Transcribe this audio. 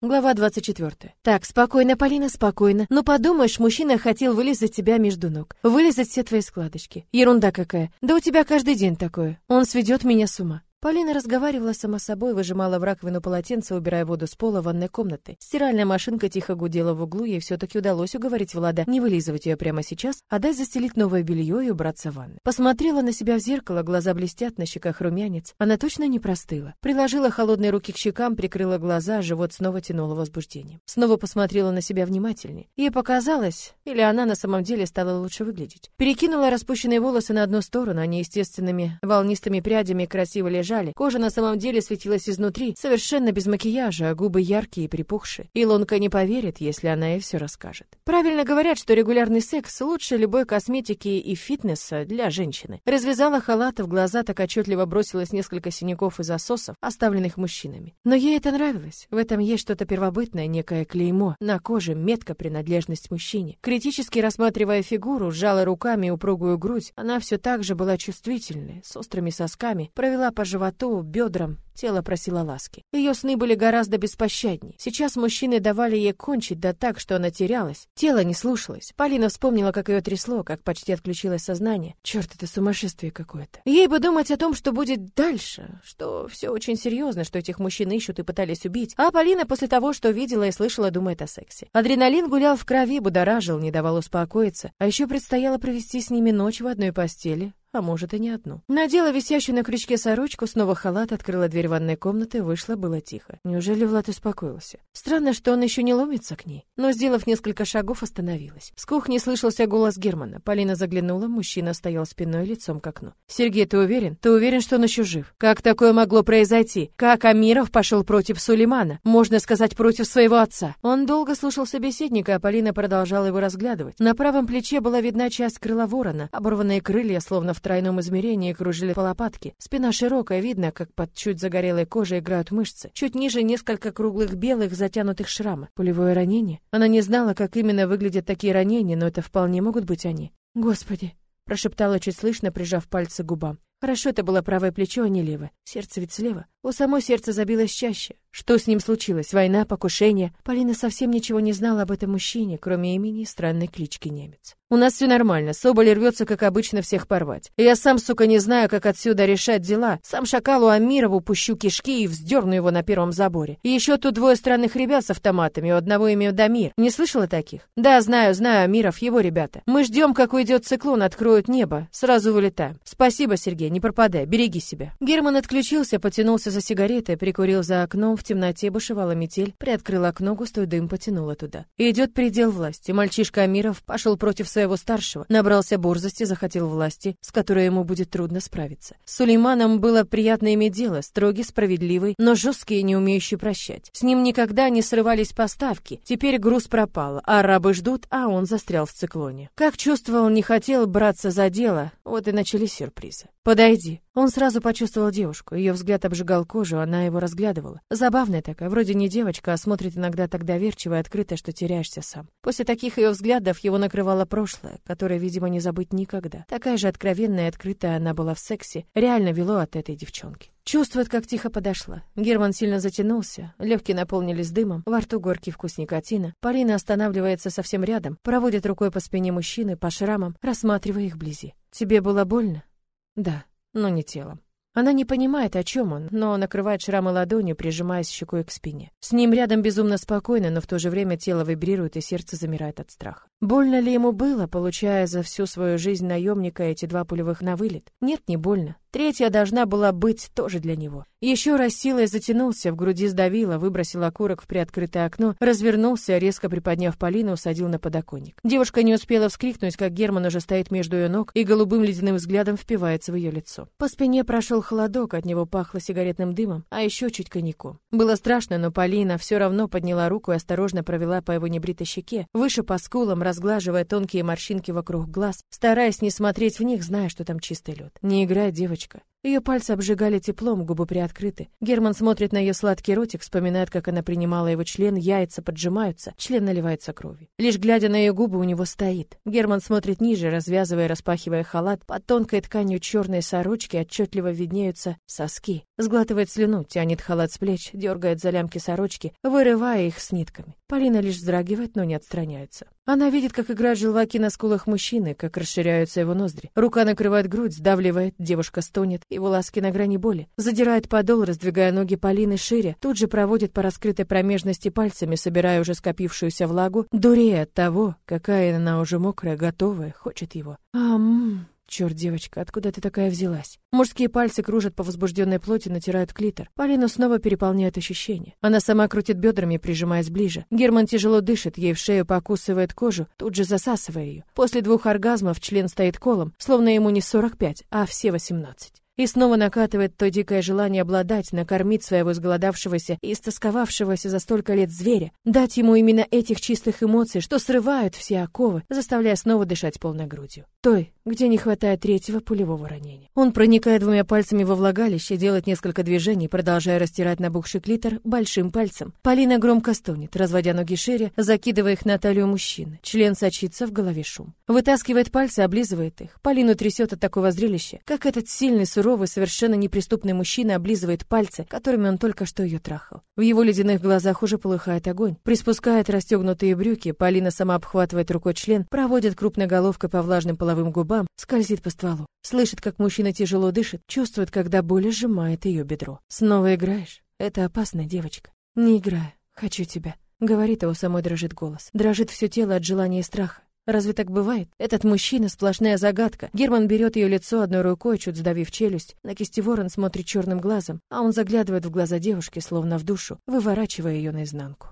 Глава 24. Так, спокойно, Полина, спокойно. Ну подумаешь, мужчина хотел вылезать тебя между ног. Вылезать все твои складочки. Ерунда какая. Да у тебя каждый день такое. Он сведет меня с ума. Полина разговаривала сама собой, выжимала в раковину полотенце, убирая воду с пола ванной комнаты. Стиральная машинка тихо гудела в углу, ей все-таки удалось уговорить Влада не вылизывать ее прямо сейчас, а дать застелить новое белье и убраться в ванной. Посмотрела на себя в зеркало, глаза блестят, на щеках румянец. Она точно не простыла. Приложила холодные руки к щекам, прикрыла глаза, живот снова тянуло возбуждением. Снова посмотрела на себя внимательнее. Ей показалось, или она на самом деле стала лучше выглядеть. Перекинула распущенные волосы на одну сторону, они естественными волнистыми прядями красиво лежали дрожали. Кожа на самом деле светилась изнутри, совершенно без макияжа, а губы яркие и припухшие. Илонка не поверит, если она ей все расскажет. Правильно говорят, что регулярный секс лучше любой косметики и фитнеса для женщины. Развязала халат, в глаза так отчетливо бросилось несколько синяков и засосов, оставленных мужчинами. Но ей это нравилось. В этом есть что-то первобытное, некое клеймо. На коже метка принадлежность мужчине. Критически рассматривая фигуру, сжала руками упругую грудь. Она все так же была чувствительной, с острыми сосками, провела по животу животу, бедрам, тело просило ласки. Ее сны были гораздо беспощадней. Сейчас мужчины давали ей кончить, да так, что она терялась. Тело не слушалось. Полина вспомнила, как ее трясло, как почти отключилось сознание. Черт, это сумасшествие какое-то. Ей бы думать о том, что будет дальше, что все очень серьезно, что этих мужчин ищут и пытались убить. А Полина после того, что видела и слышала, думает о сексе. Адреналин гулял в крови, будоражил, не давал успокоиться. А еще предстояло провести с ними ночь в одной постели, а может и не одну. Надела висящую на крючке сорочку, снова халат, открыла дверь ванной комнаты, вышла, было тихо. Неужели Влад успокоился? Странно, что он еще не ломится к ней. Но, сделав несколько шагов, остановилась. С кухни слышался голос Германа. Полина заглянула, мужчина стоял спиной лицом к окну. «Сергей, ты уверен? Ты уверен, что он еще жив? Как такое могло произойти? Как Амиров пошел против Сулеймана? Можно сказать, против своего отца?» Он долго слушал собеседника, а Полина продолжала его разглядывать. На правом плече была видна часть крыла ворона, оборванные крылья, словно в тройном измерении кружили по лопатке. Спина широкая, видно, как под чуть загорелой кожей играют мышцы. Чуть ниже несколько круглых белых, затянутых шрамов. Пулевое ранение? Она не знала, как именно выглядят такие ранения, но это вполне могут быть они. Господи, прошептала чуть слышно, прижав пальцы к губам. Хорошо это было правое плечо, а не левое. Сердце ведь слева. У самой сердце забилось чаще. Что с ним случилось? Война, покушение? Полина совсем ничего не знала об этом мужчине, кроме имени и странной клички немец. У нас все нормально. Соболь рвется, как обычно, всех порвать. Я сам, сука, не знаю, как отсюда решать дела. Сам шакалу Амирову пущу кишки и вздерну его на первом заборе. И еще тут двое странных ребят с автоматами, у одного имя Дамир. Не слышала таких? Да, знаю, знаю, Амиров, его ребята. Мы ждем, как уйдет циклон, откроют небо. Сразу вылетаем. Спасибо, Сергей, не пропадай, береги себя. Герман отключился, потянулся за сигаретой, прикурил за окном, в темноте бушевала метель, приоткрыл окно, густой дым потянуло туда. идет предел власти. Мальчишка Амиров пошел против своего старшего, набрался борзости, захотел власти, с которой ему будет трудно справиться. С Сулейманом было приятно иметь дело, строгий, справедливый, но жесткий и не умеющий прощать. С ним никогда не срывались поставки. Теперь груз пропал, арабы ждут, а он застрял в циклоне. Как чувствовал, не хотел браться за дело, вот и начались сюрпризы. «Подойди». Он сразу почувствовал девушку. Ее взгляд обжигал кожу, она его разглядывала. Забавная такая, вроде не девочка, а смотрит иногда так доверчиво и открыто, что теряешься сам. После таких ее взглядов его накрывало прошлое, которое, видимо, не забыть никогда. Такая же откровенная и открытая она была в сексе, реально вело от этой девчонки. Чувствует, как тихо подошла. Герман сильно затянулся, легкие наполнились дымом, во рту горький вкус никотина. Полина останавливается совсем рядом, проводит рукой по спине мужчины, по шрамам, рассматривая их вблизи. «Тебе было больно?» Да, но не телом. Она не понимает, о чем он, но накрывает шрамы ладонью, прижимаясь щекой к спине. С ним рядом безумно спокойно, но в то же время тело вибрирует и сердце замирает от страха. Больно ли ему было, получая за всю свою жизнь наемника эти два пулевых на вылет? Нет, не больно. Третья должна была быть тоже для него. Еще раз силой затянулся, в груди сдавило, выбросил окурок в приоткрытое окно, развернулся, резко приподняв Полину, усадил на подоконник. Девушка не успела вскрикнуть, как Герман уже стоит между ее ног и голубым ледяным взглядом впивается в ее лицо. По спине прошел холодок, от него пахло сигаретным дымом, а еще чуть коньяком. Было страшно, но Полина все равно подняла руку и осторожно провела по его небритой щеке, выше по скулам, разглаживая тонкие морщинки вокруг глаз, стараясь не смотреть в них, зная, что там чистый лед. Не играй, девочка девочка. Ее пальцы обжигали теплом, губы приоткрыты. Герман смотрит на ее сладкий ротик, вспоминает, как она принимала его член, яйца поджимаются, член наливается кровью. Лишь глядя на ее губы, у него стоит. Герман смотрит ниже, развязывая и распахивая халат. Под тонкой тканью черной сорочки отчетливо виднеются соски. Сглатывает слюну, тянет халат с плеч, дергает за лямки сорочки, вырывая их с нитками. Полина лишь вздрагивает, но не отстраняется. Она видит, как играют желваки на скулах мужчины, как расширяются его ноздри. Рука накрывает грудь, сдавливает, девушка стонет, его ласки на грани боли. Задирает подол, раздвигая ноги Полины шире, тут же проводит по раскрытой промежности пальцами, собирая уже скопившуюся влагу, дурея от того, какая она уже мокрая, готовая, хочет его. Ам... Черт, девочка, откуда ты такая взялась? Мужские пальцы кружат по возбужденной плоти, натирают клитор. Полину снова переполняет ощущение. Она сама крутит бедрами, прижимаясь ближе. Герман тяжело дышит, ей в шею покусывает кожу, тут же засасывая ее. После двух оргазмов член стоит колом, словно ему не 45, а все 18. И снова накатывает то дикое желание обладать, накормить своего изголодавшегося и истосковавшегося за столько лет зверя, дать ему именно этих чистых эмоций, что срывают все оковы, заставляя снова дышать полной грудью. Той, где не хватает третьего пулевого ранения. Он проникает двумя пальцами во влагалище, делает несколько движений, продолжая растирать набухший клитор большим пальцем. Полина громко стонет, разводя ноги шире, закидывая их на талию мужчины. Член сочится в голове шум. Вытаскивает пальцы, облизывает их. Полину трясет от такого зрелища, как этот сильный, суровый, совершенно неприступный мужчина облизывает пальцы, которыми он только что ее трахал. В его ледяных глазах уже полыхает огонь. Приспускает расстегнутые брюки, Полина сама обхватывает рукой член, проводит крупной головкой по влажным половым губам, скользит по стволу. Слышит, как мужчина тяжело дышит, чувствует, когда боль сжимает ее бедро. Снова играешь? Это опасно, девочка. Не играю. Хочу тебя. Говорит, а у самой дрожит голос. Дрожит все тело от желания и страха. Разве так бывает? Этот мужчина — сплошная загадка. Герман берет ее лицо одной рукой, чуть сдавив челюсть. На кисти ворон смотрит черным глазом, а он заглядывает в глаза девушки, словно в душу, выворачивая ее наизнанку.